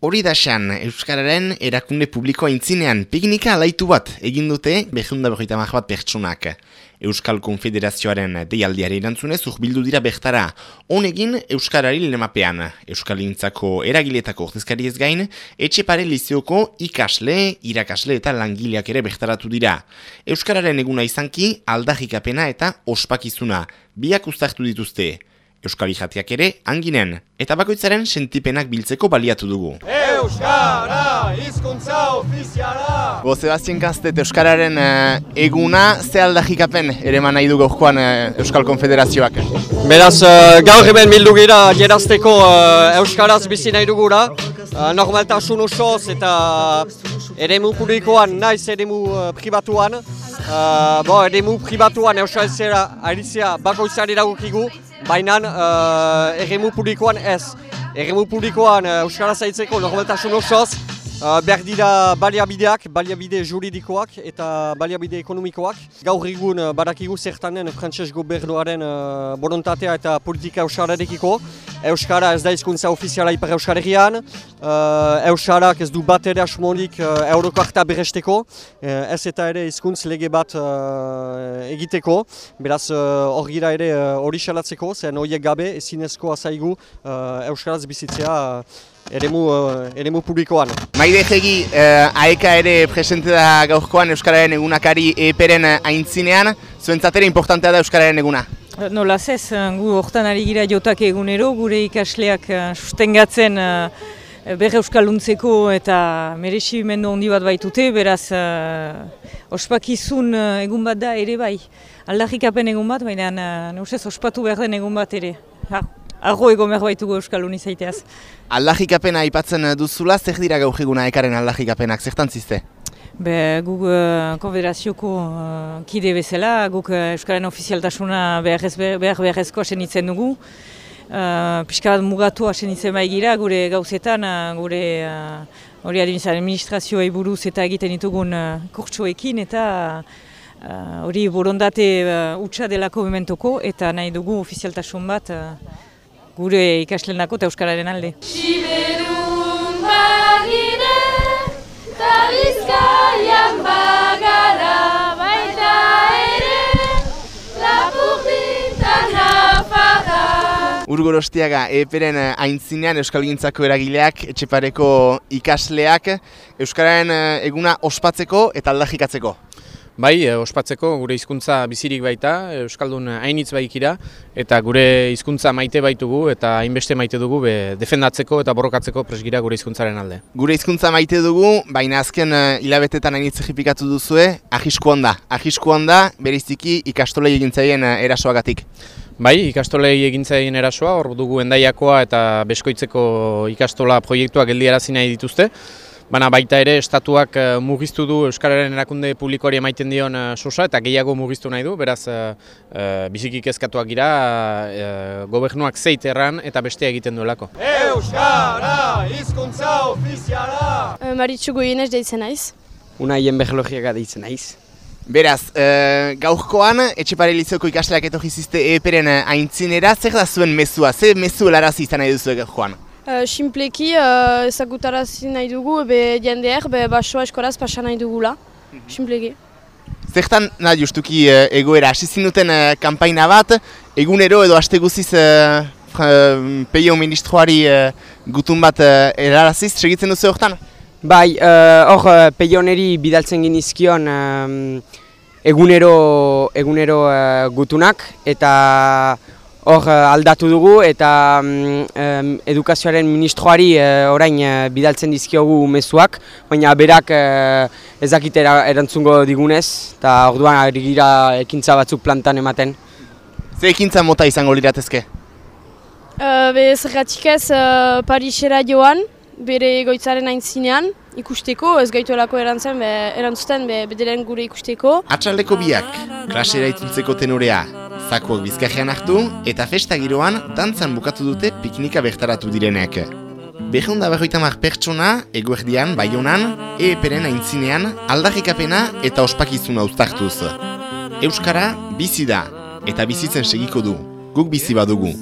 Hori da Euskararen erakunde publikoa intzinean piknika alaitu bat egin dute behunda berroita bat pertsonak. Euskal Konfederazioaren deialdiare erantzunez urbildu dira behtara. Honegin Euskarari lemapean. Euskal Intzako eragiletako ordezkari ez gain, etxepare lizeoko ikasle, irakasle eta langileak ere behtaratu dira. Euskararen eguna izanki aldahikapena eta ospakizuna. Biak ustartu dituzte. Euskal Ijatiak ere, anginen, eta bakoitzaren sentipenak biltzeko baliatu dugu. Euskara, izkuntza ofiziala! Go, Sebastien Kastet, Euskararen uh, eguna, ze aldajikapen ere nahi dugu joan uh, Euskal Konfederazioak? Beraz, uh, gaur hemen bildu gira gerazteko uh, Euskaraz bizi nahi dugura. Uh, normaltasun osoz eta eremu publikoan, naiz eremu uh, pribatuan. Uh, bo, eremu pribatuan Euskarazera arizia bakoitzari dagokigu, baina uh, eremu publikoan ez. Eremu publikoan uh, Euskara zaitzeko normaltasun osoz, Uh, dira baliabideak, baliabide juridikoak eta baliabide ekonomikoak. Gaur egun uh, badakigu zertanen frantses gobernuaren uh, borontatea eta politika euskararekiko. Euskara ez da izkuntza ofiziala ipar euskarian. Uh, Euskarak ez du bat ere asmonik uh, eurokarta beresteko. Uh, ez eta ere izkuntz lege bat uh, egiteko. Beraz hor uh, gira ere hori uh, salatzeko, zen horiek gabe ezinezko azaigu uh, Euskaraz bizitzea uh, eremu, uh, eremu publikoan. Maide jegi, uh, aeka ere presente da gaurkoan Euskararen egunakari eperen aintzinean, zuentzatera importantea da Euskararen eguna? Nola zez, gu hortan ari gira jotak egunero, gure ikasleak sustengatzen uh, berre euskaluntzeko eta mereximendu handi bat baitute, beraz uh, ospakizun egun bat da ere bai. Aldarrikapen egun bat, baina uh, ospatu behar den egun bat ere. Ha. Arro ego merbaitugu Euskal Unizaiteaz. Aldajikapena aipatzen duzula, zer dira gaujiguna ekaren aldajikapenak, zertan zizte? Be, guk uh, konfederazioko uh, kide bezala, guk uh, Euskaren ofizialtasuna behar beharrezko asen dugu. Uh, Piska bat mugatu asen itzen bai gira, gure gauzetan, uh, gure hori uh, administrazioa buruz eta egiten ditugun uh, kurtsoekin eta hori uh, borondate uh, utxa delako mementoko eta nahi dugu ofizialtasun bat gure ikaslenako eta euskararen alde. Urgorostiaga, eperen aintzinean Euskal Gintzako eragileak, etxepareko ikasleak, Euskararen eh, eguna ospatzeko eta aldajikatzeko. Bai, eh, ospatzeko gure hizkuntza bizirik baita, Euskaldun hainitz baikira, eta gure hizkuntza maite baitugu eta hainbeste maite dugu be, defendatzeko eta borrokatzeko presgira gure hizkuntzaren alde. Gure hizkuntza maite dugu, baina azken hilabetetan hainitz egipikatu duzue, ahisku handa. Ahisku handa, beriziki ikastolei egintzaien erasoagatik. Bai, ikastolei egintzaien erasoa, hor dugu endaiakoa eta beskoitzeko ikastola proiektuak geldiarazi nahi dituzte. Baina baita ere, estatuak uh, mugiztu du Euskararen erakunde publikoari emaiten dion uh, sosa eta gehiago mugiztu nahi du, beraz uh, uh, bizikik ezkatuak gira uh, gobernuak zeit erran eta bestea egiten duelako. Euskara, hizkuntza ofiziala! Maritxu goienez deitzen naiz. Una hien behologiaga deitzen naiz. Beraz, uh, gaurkoan, etxepare lizoko ikasleak eto jizizte eperen aintzinera, zer da zuen mezua, zer mezu helarazi izan nahi duzu joan? Uh, Simpleki uh, ezagutarazi nahi dugu, be jendeer, be basoa eskolaz pasa nahi dugula. Mm Simpleki. Zertan, nahi justuki uh, egoera, hasi zinuten uh, kampaina bat, egunero edo haste guziz uh, peio ministroari uh, gutun bat uh, eraraziz, segitzen duzu horretan? Bai, hor uh, peioneri bidaltzen ginizkion um, egunero, egunero uh, gutunak, eta hor eh, aldatu dugu eta um, edukazioaren ministroari uh, orain uh, bidaltzen dizkiogu mezuak, baina berak uh, ezakitera erantzungo digunez eta orduan ari gira ekintza batzuk plantan ematen. Ze ekintza mota izango liratezke? Uh, be zergatik ez uh, Parisera joan, bere egoitzaren aintzinean, ikusteko, ez gaituelako erantzen, be, erantzuten be, bedelen gure ikusteko. Atxaldeko biak, klasera itzultzeko tenorea, zakuak bizkajean hartu eta festa giroan dantzan bukatu dute piknika bertaratu direnek. Behunda berroita mar pertsona, eguerdian, baionan, eeperen aintzinean, aldarrikapena eta ospakizuna uztartuz. Euskara bizi da eta bizitzen segiko du, guk bizi badugu.